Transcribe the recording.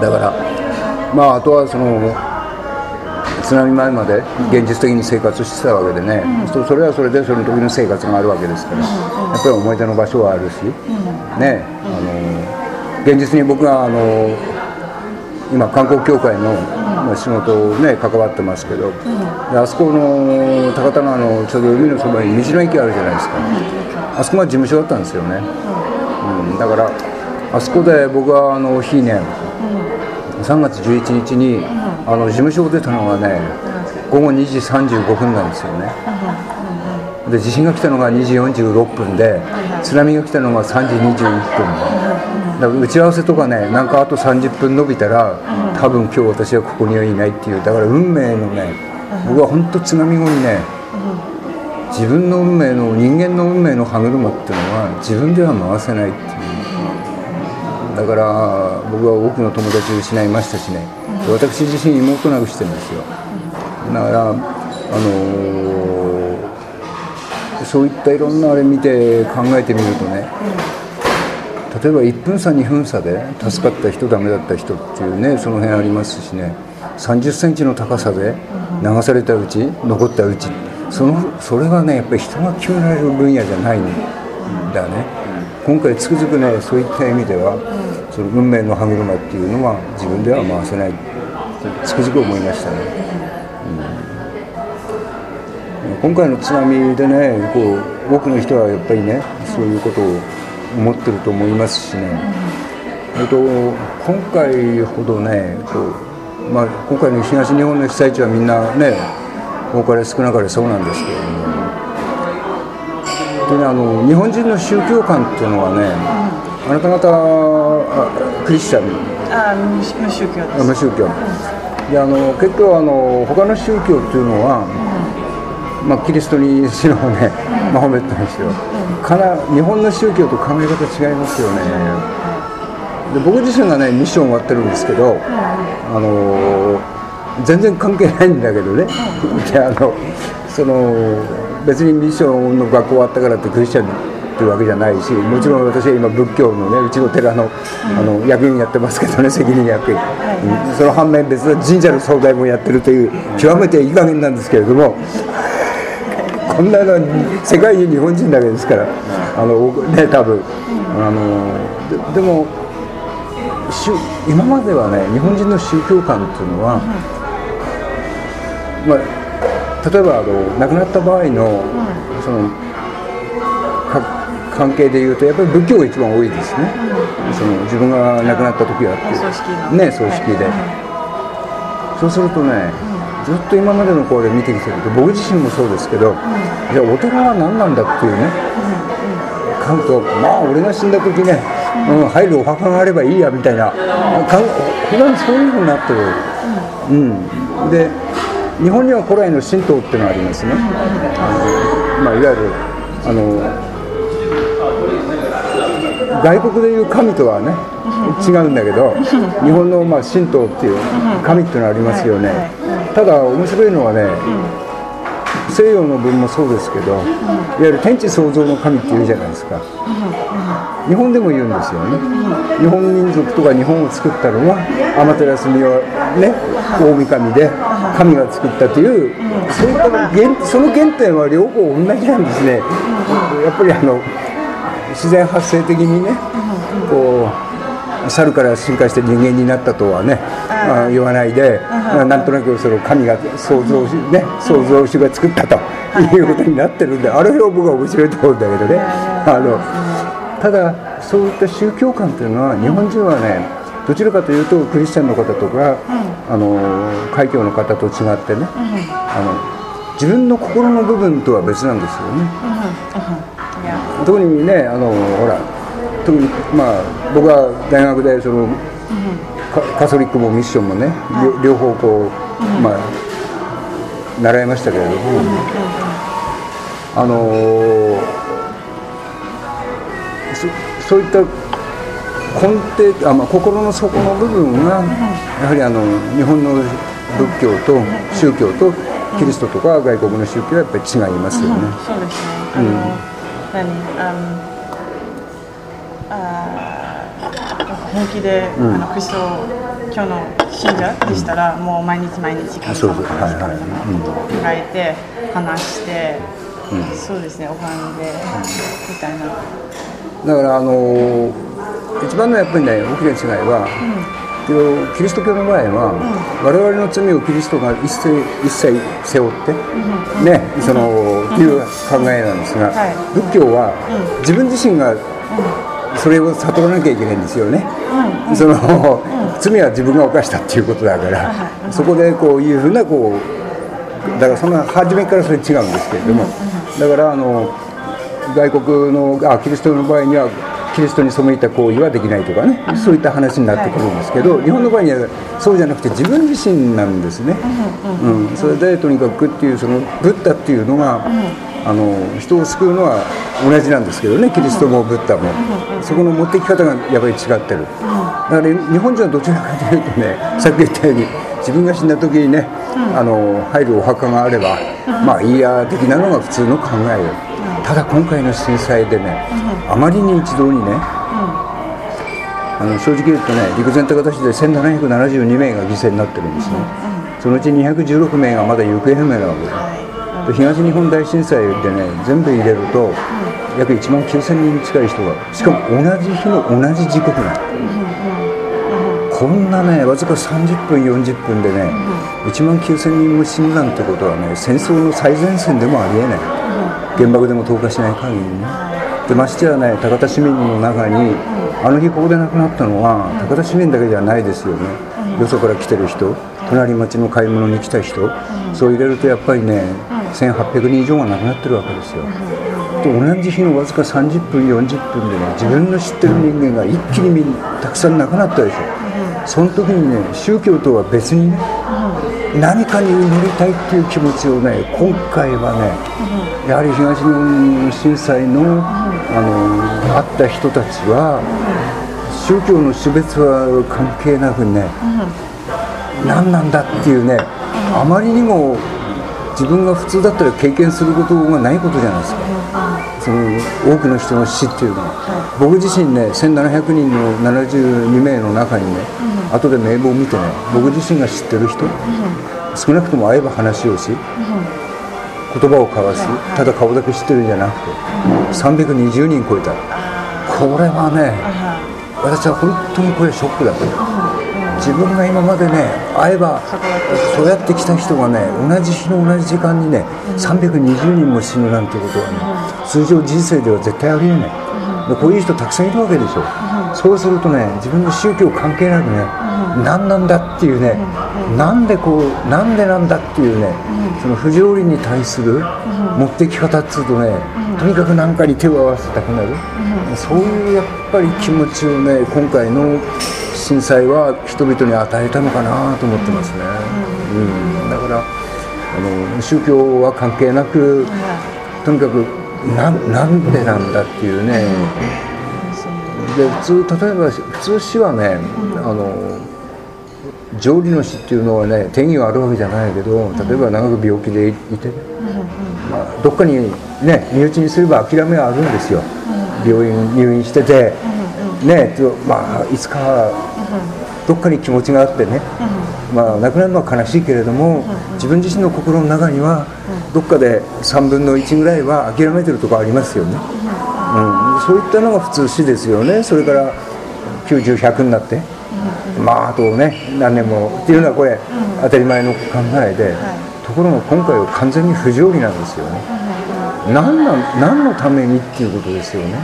だからまああとはその津波前まで現実的に生活してたわけでね、そそれはそれでその時の生活があるわけですから、やっぱり思い出の場所はあるし、ね。あの現実に僕があの今観光協会のまあ仕事をね関わってますけど、であそこの高田川のちょうど海のそばに道の駅あるじゃないですか、あそこが事務所だったんですよね、うん、だからあそこで僕はあの日ね、3月11日にあの事務所を出たのがね午後2時35分なんですよね、で地震が来たのが2時46分で津波が来たのが3時21分だから打ち合わせとかねなんかあと30分伸びたら多分今日私はここにはいないっていうだから運命のね僕は本当津波後にね自分の運命の人間の運命の歯車っていうのは自分では回せないっていうだから僕は多くの友達を失いましたしね。私自身妹なくしてるんですよ。だからあのーそういったいろんなあれ見て考えてみるとね例えば1分差2分差で助かった人ダメだった人っていうねその辺ありますしね。3 0センチの高さで流されたうち残ったうちそのそれがねやっぱり人が決められる分野じゃないんだね。今回つくづくねそういった意味ではその運命の歯車っていうのは自分では回せない。つくづく思いましたね。今回の津波でねこう多くの人はやっぱりねそういうことを思ってると思いますしね、えっと、今回ほどねこう、まあ、今回の東日本の被災地はみんなね多かれ少なかれそうなんですけれども。でねあの日本人の宗教観っていうのはねあなた方あクリスチャン。あ無無宗教です。無宗教。であの結構あの他の宗教っていうのは、まあ、キリストにしろね、マホメットにしろ、かな日本の宗教と考え方違いますよね。で僕自身がねミッション終わってるんですけど、あの全然関係ないんだけどね、であのその別にミッションの学校終わったからってクリスチャンっていうわけじゃないしもちろん私は今仏教のねうちの寺の,、あの役員やってますけどね責任役員、うん。その反面別の神社の総代もやってるという極めていい加減なんですけれども。こんなの世界に日本人だけですから、あのね多分、あのででも宗今まではね日本人の宗教観っていうのは、まあ、例えばあの亡くなった場合の、そのか関係でいうとやっぱり仏教が一番多いですね、その自分が亡くなった時はっていう。ね葬式で、そうするとね、ずっと今までのこれ見てきてると僕自身もそうですけど、じゃあお寺は何なんだっていうね、関東まあ俺が死んだ時ね、うん。入るお墓があればいいやみたいな、普段そういうふうになってる、うん。で日本には古来の神道っていうのがありますね、あのまあ、いわゆるあの外国でいう神とはね違うんだけど日本のまあ神道っていう神っていうのはありますよね。ただ面白いのはね西洋の文もそうですけどいわゆる天地創造の神っていうじゃないですか。日本でも言うんですよね。日本民族とか日本を作ったのは天照大神ね大神で神が作ったというそういった原その原点は両方同じなんですね。やっぱりあの自然発生的にねこう猿から進化して人間になったとはね、まあ、言わないで、まあなんとなくその神が創造し、ね、創造主が作ったということになってるんであれを僕は面白いと思うんだけどね。あのただそういった宗教観っていうのは日本人はねどちらかというとクリスチャンの方とか、あの海峡の方と違ってね、あの自分の心の部分とは別なんですよね。特にねあのほら特にまあ僕は大学でその、カカソリックもミッションもね、両両方こう、まあ習いましたけれども、あのそそういった根底あ、まあ、心の底の部分が、やはりあの日本の仏教と宗教とキリストとか外国の宗教はやっぱり違いますよね。そうですね。何？あのあー本気で、あのクリスト教の信者でしたら、もう毎日毎日神様のことを考えて話して、そうですね拝んで、みたいな。だからあの一番のやっぱりね大きな違いは、キリスト教の場合は、我々の罪をキリストが一切一切背負って、ねその、いう考えなんですが、はい。仏教は、自分自身がそれを悟らなきゃいけないんですよね、その、罪は自分が犯したっていうことだから、そこでこういうふうなこうだからそんな初めからそれ違うんですけれども、だからあの外国のあキリストの場合にはキリストに背いた行為はできないとかね、そういった話になってくるんですけど、日本の場合にはそうじゃなくて自分自身なんですね、うんそれでとにかくっていうそのブッダっていうのが、あの人を救うのは同じなんですけどねキリストもブッダも、そこの持ってき方がやっぱり違ってる、だから日本人はどちらかというとねさっき言ったように自分が死んだ時にね、あの入るお墓があれば、まあいいや的なのが普通の考えよ、ただ今回の震災でね、あまりに一堂にね、あの正直言うとね陸前高田市で1772名が犠牲になってるんですね、そのうち216名がまだ行方不明なわけです、で東日本大震災でね全部入れると、約1万9000人近い人がしかも同じ日の同じ時刻なの、こんなねわずか30分40分でね、1万9000人も死ぬなんてことはね戦争の最前線でもありえない、原爆でも投下しない限りね。でましてやね高田市民の中に、あの日ここで亡くなったのは高田市民だけじゃないですよね、よそから来てる人隣町の買い物に来た人、そう入れるとやっぱりね、1800人以上が亡くなってるわけですよ、で同じ日のわずか30分40分でね自分の知ってる人間が一気にたくさん亡くなったでしょ、その時にね宗教とは別にね、何かに祈りたいっていう気持ちをね今回はね、やはり東日本震災の,、あのあった人たちは、宗教の種別は関係なくね、何なんだっていうね、あまりにも自分が普通だったら経験することがないことじゃないですか、その多くの人の死っていうのは、僕自身ね1700人の72名の中にね、後で名簿を見てね僕自身が知ってる人、少なくとも会えば話をし、言葉を交わす、ただ顔だけ知ってるんじゃなくて320人超えた。これはね、私は本当にこれショックだった、自分が今までね会えばそうやって来た人がね同じ日の同じ時間にね320人も死ぬなんてことはね通常人生では絶対ありえない、でこういう人たくさんいるわけでしょ、そうするとね自分の宗教関係なくね、何なんだっていうね、なんでこうなんでなんだっていうね、その不条理に対する持ってき方っつうとね、とにかく何かに手を合わせたくなる、そういうやっぱり気持ちをね今回の震災は人々に与えたのかなと思ってますね、うん。だからあの宗教は関係なく、とにかくななんでなんだっていうね、で普通例えば普通死はね、あの上理の死っていうのはね定義があるわけじゃないけど例えば長く病気でいて、まあ、どっかにね身内にすれば諦めはあるんですよ、病院入院してて、ねとまあいつかどっかに気持ちがあってね、まあ亡くなるのは悲しいけれども、自分自身の心の中にはどっかで3分の1ぐらいは諦めてるとこありますよね、うん、そういったのが普通死ですよね。それから90100になって、まああとね何年もっていうのはこれ当たり前の考えで、ところが今回は完全に不条理なんですよね、何なん何のためにっていうことですよね、